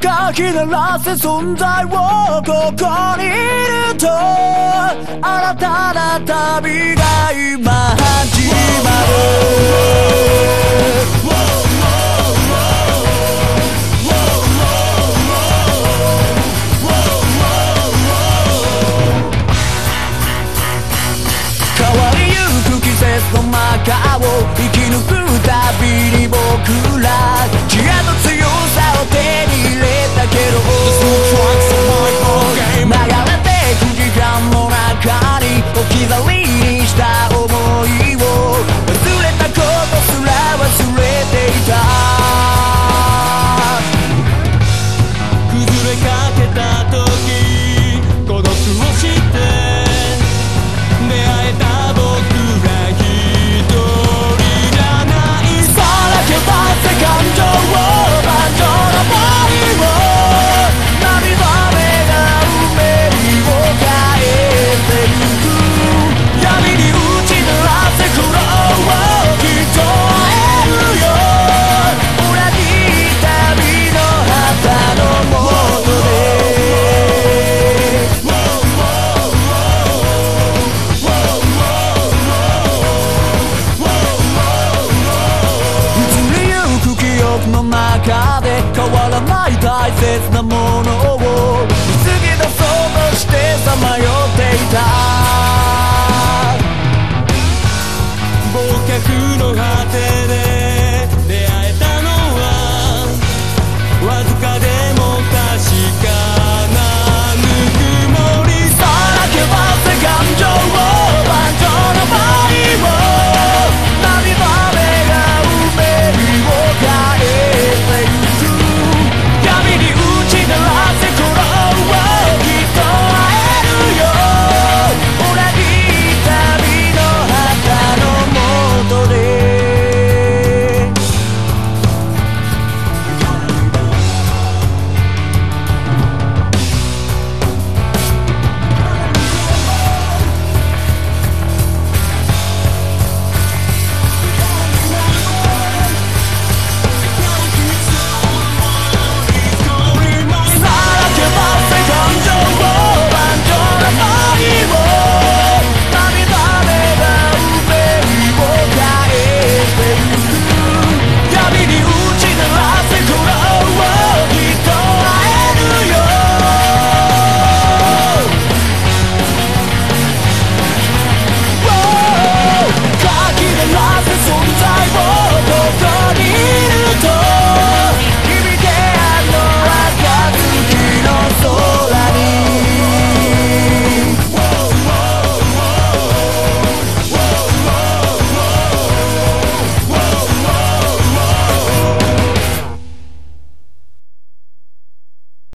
かき鳴らせ存在をここにいると新たな旅が今始まる。変わりゆく季節の前切なもの